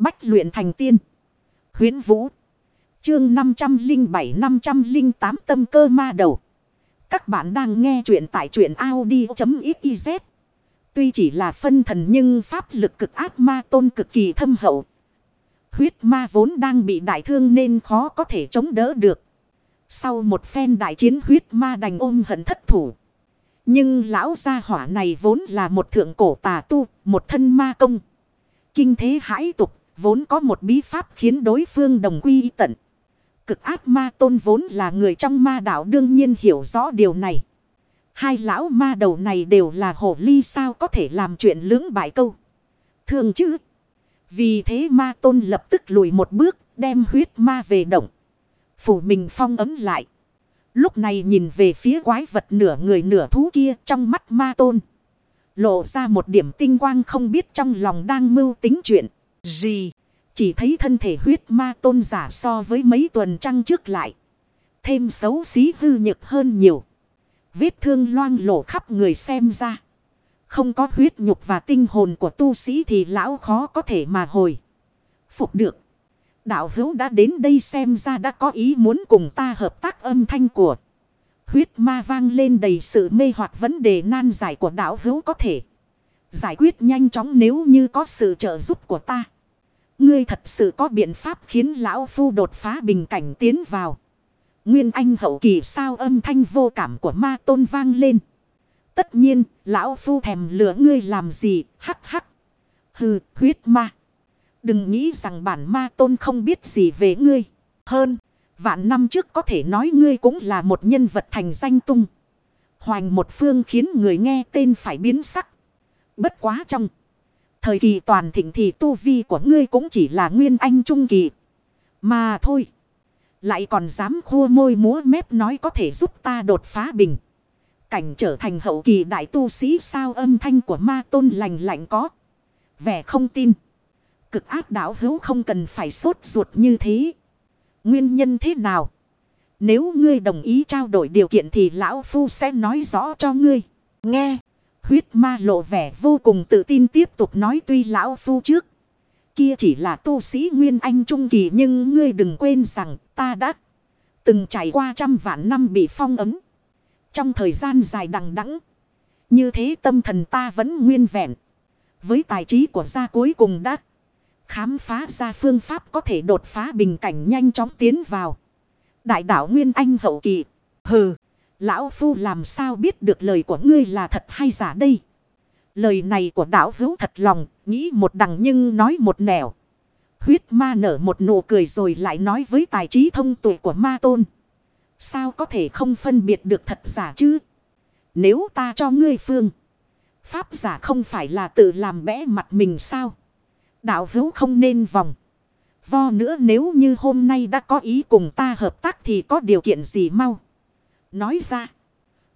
Bách luyện thành tiên. Huyến Vũ. Chương 507-508 tâm cơ ma đầu. Các bạn đang nghe truyện tại truyện Audi.xyz. Tuy chỉ là phân thần nhưng pháp lực cực ác ma tôn cực kỳ thâm hậu. Huyết ma vốn đang bị đại thương nên khó có thể chống đỡ được. Sau một phen đại chiến huyết ma đành ôm hận thất thủ. Nhưng lão gia hỏa này vốn là một thượng cổ tà tu, một thân ma công. Kinh thế hãi tục, vốn có một bí pháp khiến đối phương đồng quy tận. Cực ác ma tôn vốn là người trong ma đạo đương nhiên hiểu rõ điều này. Hai lão ma đầu này đều là hồ ly sao có thể làm chuyện lưỡng bại câu. Thường chứ. Vì thế ma tôn lập tức lùi một bước, đem huyết ma về động. Phủ mình phong ấm lại. Lúc này nhìn về phía quái vật nửa người nửa thú kia trong mắt ma tôn. Lộ ra một điểm tinh quang không biết trong lòng đang mưu tính chuyện gì. Chỉ thấy thân thể huyết ma tôn giả so với mấy tuần trăng trước lại. Thêm xấu xí hư nhược hơn nhiều. Vết thương loang lổ khắp người xem ra. Không có huyết nhục và tinh hồn của tu sĩ thì lão khó có thể mà hồi. Phục được. Đạo hữu đã đến đây xem ra đã có ý muốn cùng ta hợp tác âm thanh của. Huyết ma vang lên đầy sự mê hoặc vấn đề nan giải của đạo hữu có thể. Giải quyết nhanh chóng nếu như có sự trợ giúp của ta. Ngươi thật sự có biện pháp khiến lão phu đột phá bình cảnh tiến vào. Nguyên anh hậu kỳ sao âm thanh vô cảm của ma tôn vang lên. Tất nhiên, lão phu thèm lửa ngươi làm gì, hắc hắc. Hừ, huyết ma. Đừng nghĩ rằng bản ma tôn không biết gì về ngươi. Hơn, vạn năm trước có thể nói ngươi cũng là một nhân vật thành danh tung. Hoành một phương khiến người nghe tên phải biến sắc. Bất quá trong. Thời kỳ toàn thịnh thì tu vi của ngươi cũng chỉ là nguyên anh trung kỳ. Mà thôi. Lại còn dám khua môi múa mép nói có thể giúp ta đột phá bình. Cảnh trở thành hậu kỳ đại tu sĩ sao âm thanh của ma tôn lành lạnh có. Vẻ không tin. Cực ác đảo hữu không cần phải sốt ruột như thế. Nguyên nhân thế nào? Nếu ngươi đồng ý trao đổi điều kiện thì lão phu sẽ nói rõ cho ngươi. Nghe. Huyết ma lộ vẻ vô cùng tự tin tiếp tục nói tuy lão phu trước. Kia chỉ là tu sĩ Nguyên Anh Trung Kỳ nhưng ngươi đừng quên rằng ta đã từng trải qua trăm vạn năm bị phong ấm. Trong thời gian dài đằng đẵng, Như thế tâm thần ta vẫn nguyên vẹn. Với tài trí của gia cuối cùng đã khám phá ra phương pháp có thể đột phá bình cảnh nhanh chóng tiến vào. Đại đảo Nguyên Anh hậu kỳ. Hừ. Lão Phu làm sao biết được lời của ngươi là thật hay giả đây? Lời này của đảo hữu thật lòng, nghĩ một đằng nhưng nói một nẻo. Huyết ma nở một nụ cười rồi lại nói với tài trí thông tuệ của ma tôn. Sao có thể không phân biệt được thật giả chứ? Nếu ta cho ngươi phương. Pháp giả không phải là tự làm bẽ mặt mình sao? Đạo hữu không nên vòng. Vo nữa nếu như hôm nay đã có ý cùng ta hợp tác thì có điều kiện gì mau. Nói ra.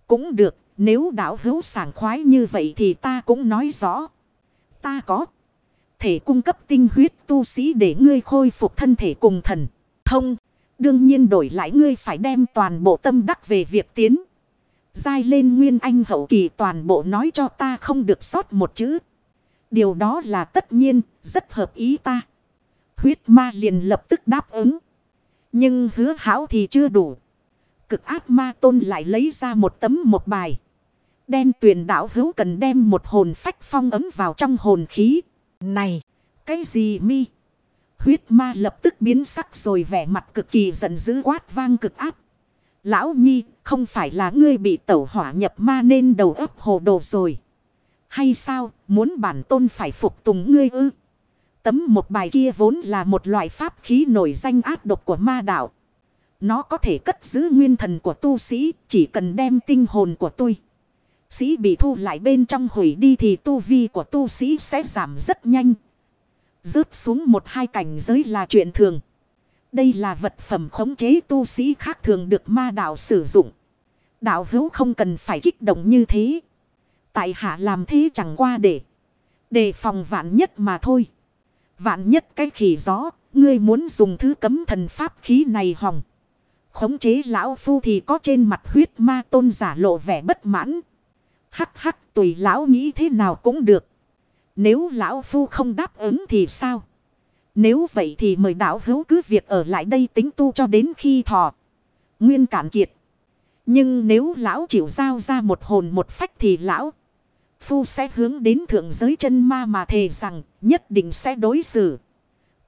Cũng được. Nếu đạo hữu sảng khoái như vậy thì ta cũng nói rõ. Ta có. Thể cung cấp tinh huyết tu sĩ để ngươi khôi phục thân thể cùng thần. Thông. Đương nhiên đổi lại ngươi phải đem toàn bộ tâm đắc về việc tiến. Giai lên nguyên anh hậu kỳ toàn bộ nói cho ta không được sót một chữ. Điều đó là tất nhiên, rất hợp ý ta. Huyết ma liền lập tức đáp ứng. Nhưng hứa hảo thì chưa đủ. Cực ác ma tôn lại lấy ra một tấm một bài. Đen tuyển đảo hữu cần đem một hồn phách phong ấm vào trong hồn khí. Này, cái gì mi? Huyết ma lập tức biến sắc rồi vẻ mặt cực kỳ giận dữ quát vang cực áp. Lão Nhi, không phải là ngươi bị tẩu hỏa nhập ma nên đầu óc hồ đồ rồi. Hay sao, muốn bản tôn phải phục tùng ngươi ư? Tấm một bài kia vốn là một loại pháp khí nổi danh ác độc của ma đạo. Nó có thể cất giữ nguyên thần của tu sĩ, chỉ cần đem tinh hồn của tôi. Sĩ bị thu lại bên trong hủy đi thì tu vi của tu sĩ sẽ giảm rất nhanh. Rớt xuống một hai cảnh giới là chuyện thường. Đây là vật phẩm khống chế tu sĩ khác thường được ma đạo sử dụng. Đạo hữu không cần phải kích động như thế. Tại hạ làm thế chẳng qua để. Để phòng vạn nhất mà thôi. Vạn nhất cái khỉ gió. Ngươi muốn dùng thứ cấm thần pháp khí này hỏng Khống chế lão phu thì có trên mặt huyết ma tôn giả lộ vẻ bất mãn. Hắc hắc, tùy lão nghĩ thế nào cũng được. Nếu lão phu không đáp ứng thì sao? Nếu vậy thì mời đạo hữu cứ việc ở lại đây tính tu cho đến khi thọ. Nguyên cạn kiệt. Nhưng nếu lão chịu giao ra một hồn một phách thì lão phu sẽ hướng đến thượng giới chân ma mà thề rằng nhất định sẽ đối xử.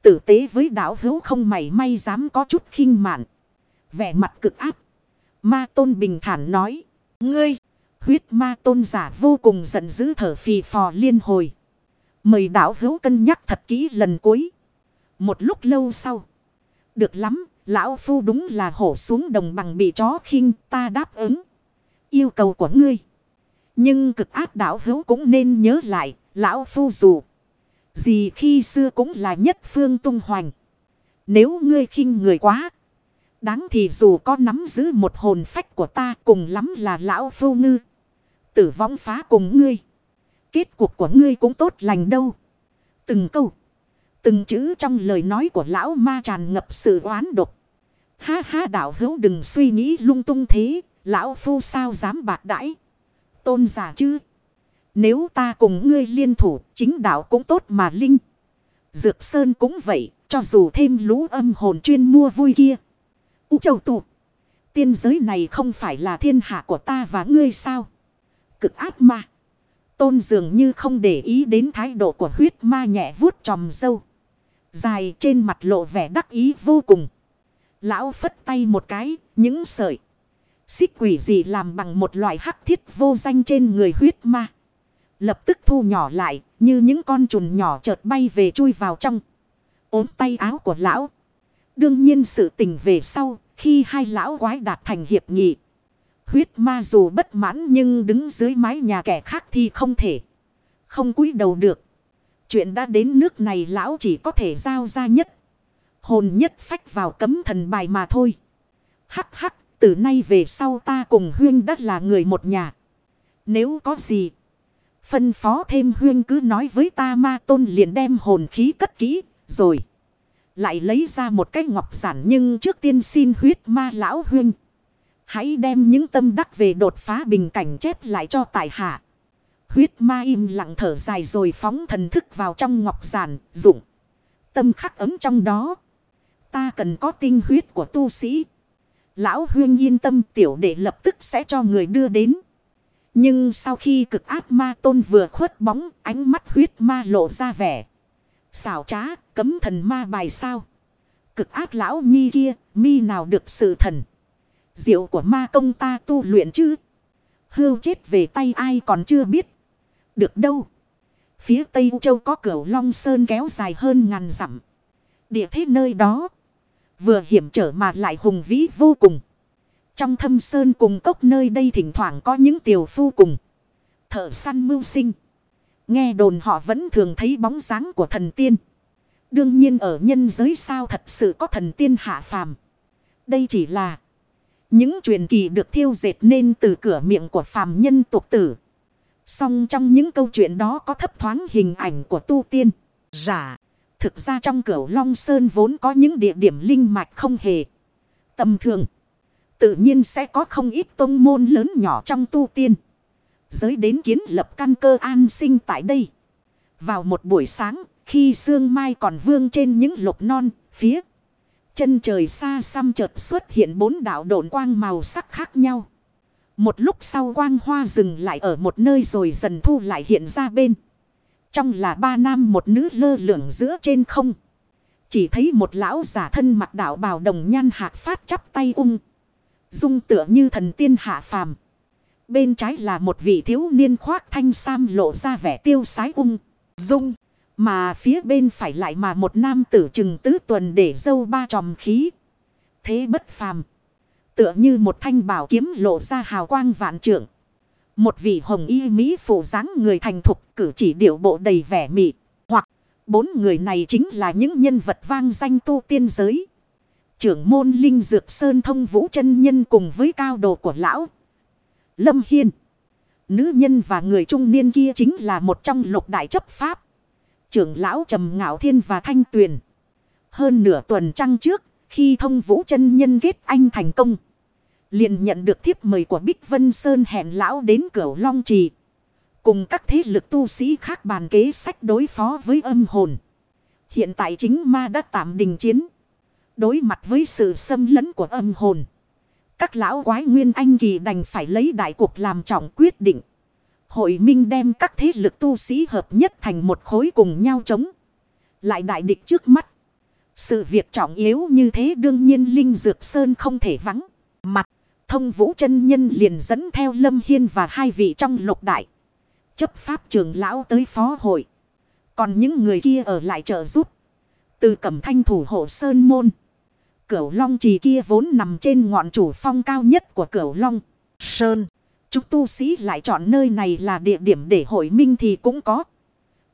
Tử tế với đạo hữu không mảy may dám có chút khinh mạn. Vẻ mặt cực áp. Ma tôn bình thản nói. Ngươi, huyết ma tôn giả vô cùng giận dữ thở phì phò liên hồi. Mời đảo hữu cân nhắc thật kỹ lần cuối. Một lúc lâu sau. Được lắm, lão phu đúng là hổ xuống đồng bằng bị chó khinh ta đáp ứng. Yêu cầu của ngươi. Nhưng cực ác đảo hữu cũng nên nhớ lại, lão phu dù. Gì khi xưa cũng là nhất phương tung hoành. Nếu ngươi khinh người quá. Đáng thì dù có nắm giữ một hồn phách của ta cùng lắm là lão phu ngư. Tử vong phá cùng ngươi. Kết cục của ngươi cũng tốt lành đâu. Từng câu. Từng chữ trong lời nói của lão ma tràn ngập sự oán độc. Ha ha đạo hữu đừng suy nghĩ lung tung thế. Lão phu sao dám bạc đãi. Tôn giả chứ. Nếu ta cùng ngươi liên thủ, chính đạo cũng tốt mà linh. Dược Sơn cũng vậy. Cho dù thêm lũ âm hồn chuyên mua vui kia. U châu tụ. Tiên giới này không phải là thiên hạ của ta và ngươi sao? Cực ác ma. Tôn dường như không để ý đến thái độ của huyết ma nhẹ vuốt tròm dâu. Dài trên mặt lộ vẻ đắc ý vô cùng. Lão phất tay một cái, những sợi. Xích quỷ gì làm bằng một loại hắc thiết vô danh trên người huyết ma. Lập tức thu nhỏ lại, như những con trùn nhỏ chợt bay về chui vào trong. ốm tay áo của lão. Đương nhiên sự tình về sau, khi hai lão quái đạt thành hiệp nghị. Huyết ma dù bất mãn nhưng đứng dưới mái nhà kẻ khác thì không thể. Không cúi đầu được. Chuyện đã đến nước này lão chỉ có thể giao ra nhất. Hồn nhất phách vào cấm thần bài mà thôi. Hắc hắc, từ nay về sau ta cùng Huyên đất là người một nhà. Nếu có gì, phân phó thêm Huyên cứ nói với ta ma tôn liền đem hồn khí cất kỹ, rồi. Lại lấy ra một cái ngọc giản nhưng trước tiên xin huyết ma lão Huyên. Hãy đem những tâm đắc về đột phá bình cảnh chép lại cho tại hạ. Huyết ma im lặng thở dài rồi phóng thần thức vào trong ngọc giản, dụng. Tâm khắc ấm trong đó. Ta cần có tinh huyết của tu sĩ. Lão huyên yên tâm tiểu đệ lập tức sẽ cho người đưa đến. Nhưng sau khi cực ác ma tôn vừa khuất bóng, ánh mắt huyết ma lộ ra vẻ. Xảo trá, cấm thần ma bài sao. Cực ác lão nhi kia, mi nào được sự thần. Diệu của ma công ta tu luyện chứ. Hưu chết về tay ai còn chưa biết. Được đâu. Phía Tây Châu có cửu Long Sơn kéo dài hơn ngàn dặm. Địa thế nơi đó. Vừa hiểm trở mà lại hùng vĩ vô cùng. Trong thâm sơn cùng cốc nơi đây thỉnh thoảng có những tiểu phu cùng. Thợ săn mưu sinh. Nghe đồn họ vẫn thường thấy bóng dáng của thần tiên. Đương nhiên ở nhân giới sao thật sự có thần tiên hạ phàm. Đây chỉ là những truyền kỳ được thiêu dệt nên từ cửa miệng của phàm nhân tục tử. Song trong những câu chuyện đó có thấp thoáng hình ảnh của tu tiên. Giả. Thực ra trong cửu Long Sơn vốn có những địa điểm linh mạch không hề tầm thường. Tự nhiên sẽ có không ít tông môn lớn nhỏ trong tu tiên. Giới đến kiến lập căn cơ an sinh tại đây. Vào một buổi sáng, khi sương mai còn vương trên những lục non, phía chân trời xa xăm chợt xuất hiện bốn đạo độn quang màu sắc khác nhau. Một lúc sau quang hoa dừng lại ở một nơi rồi dần thu lại hiện ra bên. Trong là ba nam một nữ lơ lửng giữa trên không. Chỉ thấy một lão giả thân mặc đạo bào đồng nhan hạc phát chắp tay ung. Dung tựa như thần tiên hạ phàm. Bên trái là một vị thiếu niên khoác thanh sam lộ ra vẻ tiêu sái ung. Dung. Mà phía bên phải lại mà một nam tử chừng tứ tuần để dâu ba tròm khí. Thế bất phàm. Tựa như một thanh bảo kiếm lộ ra hào quang vạn trượng. Một vị hồng y mỹ phụ dáng người thành thục cử chỉ điệu bộ đầy vẻ mị. Hoặc bốn người này chính là những nhân vật vang danh tu tiên giới. Trưởng môn Linh Dược Sơn thông vũ chân nhân cùng với cao đồ của lão. Lâm Hiên. Nữ nhân và người trung niên kia chính là một trong lục đại chấp pháp. Trưởng lão trầm ngạo thiên và thanh tuyền. Hơn nửa tuần trăng trước, khi thông vũ chân nhân kết anh thành công liền nhận được thiếp mời của Bích Vân Sơn hẹn lão đến cửa Long Trì. Cùng các thế lực tu sĩ khác bàn kế sách đối phó với âm hồn. Hiện tại chính ma đã tạm đình chiến. Đối mặt với sự xâm lấn của âm hồn. Các lão quái nguyên anh kỳ đành phải lấy đại cuộc làm trọng quyết định. Hội minh đem các thế lực tu sĩ hợp nhất thành một khối cùng nhau chống. Lại đại địch trước mắt. Sự việc trọng yếu như thế đương nhiên Linh Dược Sơn không thể vắng. Mặt, thông vũ chân nhân liền dẫn theo Lâm Hiên và hai vị trong lục đại. Chấp pháp trưởng lão tới phó hội. Còn những người kia ở lại trợ giúp. Từ cẩm thanh thủ hộ Sơn Môn. Cửu Long trì kia vốn nằm trên ngọn chủ phong cao nhất của Cửu Long. Sơn. Chúng tu sĩ lại chọn nơi này là địa điểm để hội minh thì cũng có.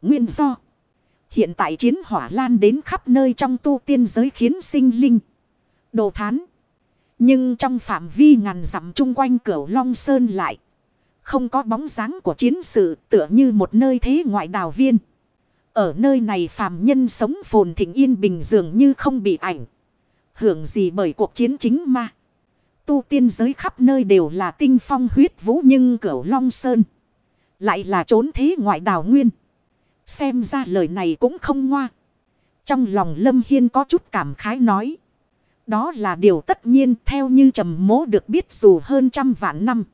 Nguyên do. Hiện tại chiến hỏa lan đến khắp nơi trong tu tiên giới khiến sinh linh. Đồ thán. Nhưng trong phạm vi ngàn dặm chung quanh cửu Long Sơn lại. Không có bóng dáng của chiến sự tựa như một nơi thế ngoại đào viên. Ở nơi này phàm nhân sống phồn thịnh yên bình dường như không bị ảnh. Hưởng gì bởi cuộc chiến chính mà. Tu tiên giới khắp nơi đều là tinh phong huyết vũ nhưng cửu Long Sơn. Lại là trốn thế ngoại đào nguyên. Xem ra lời này cũng không ngoa. Trong lòng Lâm Hiên có chút cảm khái nói. Đó là điều tất nhiên theo như trầm mố được biết dù hơn trăm vạn năm.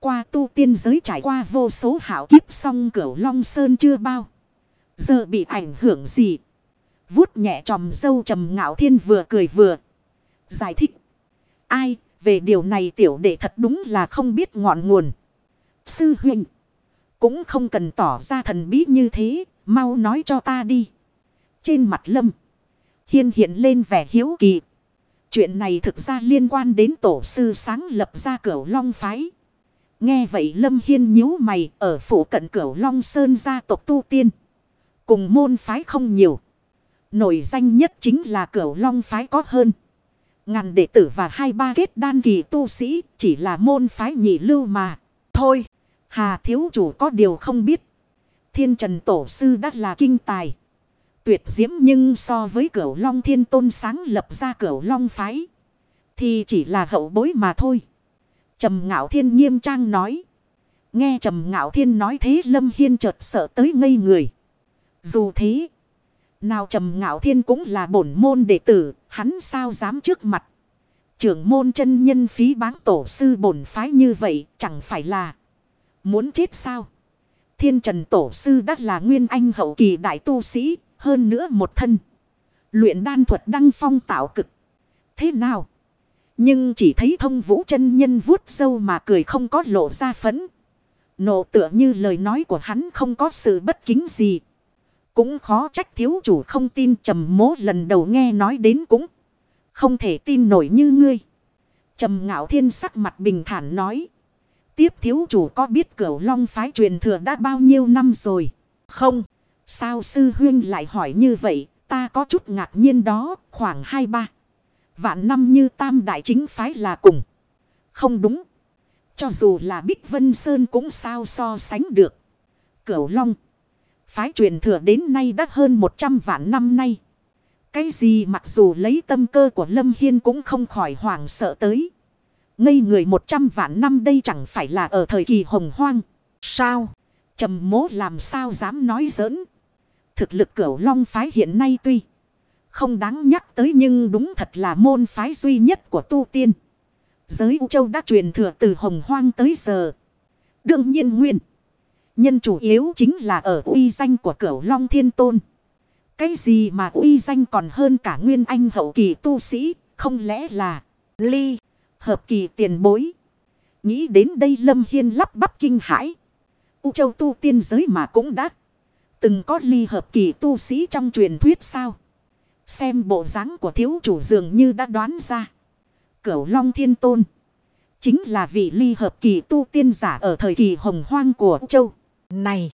Qua tu tiên giới trải qua vô số hảo kiếp song cửu Long Sơn chưa bao. Giờ bị ảnh hưởng gì? Vút nhẹ tròm dâu trầm ngạo thiên vừa cười vừa. Giải thích. Ai, về điều này tiểu đệ thật đúng là không biết ngọn nguồn. Sư huynh. Cũng không cần tỏ ra thần bí như thế, mau nói cho ta đi. Trên mặt lâm. Hiên hiện lên vẻ hiếu kỳ. Chuyện này thực ra liên quan đến tổ sư sáng lập ra cửu long phái. Nghe vậy lâm hiên nhíu mày ở phủ cận cửu long sơn gia tộc tu tiên. Cùng môn phái không nhiều. Nổi danh nhất chính là cửu long phái có hơn. Ngàn đệ tử và hai ba kết đan kỳ tu sĩ chỉ là môn phái nhị lưu mà. Thôi. Hà thiếu chủ có điều không biết. Thiên trần tổ sư đã là kinh tài. Tuyệt diễm nhưng so với cửu long thiên tôn sáng lập ra cửu long phái. Thì chỉ là hậu bối mà thôi. Trầm ngạo thiên nghiêm trang nói. Nghe trầm ngạo thiên nói thế lâm hiên chợt sợ tới ngây người. Dù thế. Nào trầm ngạo thiên cũng là bổn môn đệ tử. Hắn sao dám trước mặt. Trưởng môn chân nhân phí báng tổ sư bổn phái như vậy chẳng phải là. Muốn chết sao? Thiên trần tổ sư đắt là nguyên anh hậu kỳ đại tu sĩ, hơn nữa một thân. Luyện đan thuật đăng phong tạo cực. Thế nào? Nhưng chỉ thấy thông vũ chân nhân vuốt sâu mà cười không có lộ ra phấn. Nộ tựa như lời nói của hắn không có sự bất kính gì. Cũng khó trách thiếu chủ không tin trầm mố lần đầu nghe nói đến cũng. Không thể tin nổi như ngươi. Trầm ngạo thiên sắc mặt bình thản nói. Tiếp thiếu chủ có biết cửu long phái truyền thừa đã bao nhiêu năm rồi? Không. Sao sư huyên lại hỏi như vậy? Ta có chút ngạc nhiên đó. Khoảng hai ba Vạn năm như tam đại chính phái là cùng. Không đúng. Cho dù là Bích Vân Sơn cũng sao so sánh được. Cửu long. Phái truyền thừa đến nay đã hơn 100 vạn năm nay. Cái gì mặc dù lấy tâm cơ của Lâm Hiên cũng không khỏi hoảng sợ tới. Ngây người một trăm vạn năm đây chẳng phải là ở thời kỳ hồng hoang. Sao? trầm mố làm sao dám nói giỡn. Thực lực cửu long phái hiện nay tuy không đáng nhắc tới nhưng đúng thật là môn phái duy nhất của tu tiên. Giới U Châu đã truyền thừa từ hồng hoang tới giờ. Đương nhiên nguyên. Nhân chủ yếu chính là ở uy danh của cửu long thiên tôn. Cái gì mà uy danh còn hơn cả nguyên anh hậu kỳ tu sĩ, không lẽ là ly hợp kỳ tiền bối. Nghĩ đến đây Lâm Hiên lắp bắp kinh hãi. U châu tu tiên giới mà cũng đã. Từng có ly hợp kỳ tu sĩ trong truyền thuyết sao. Xem bộ dáng của thiếu chủ dường như đã đoán ra. Cửu Long Thiên Tôn. Chính là vị ly hợp kỳ tu tiên giả ở thời kỳ hồng hoang của U châu. Này!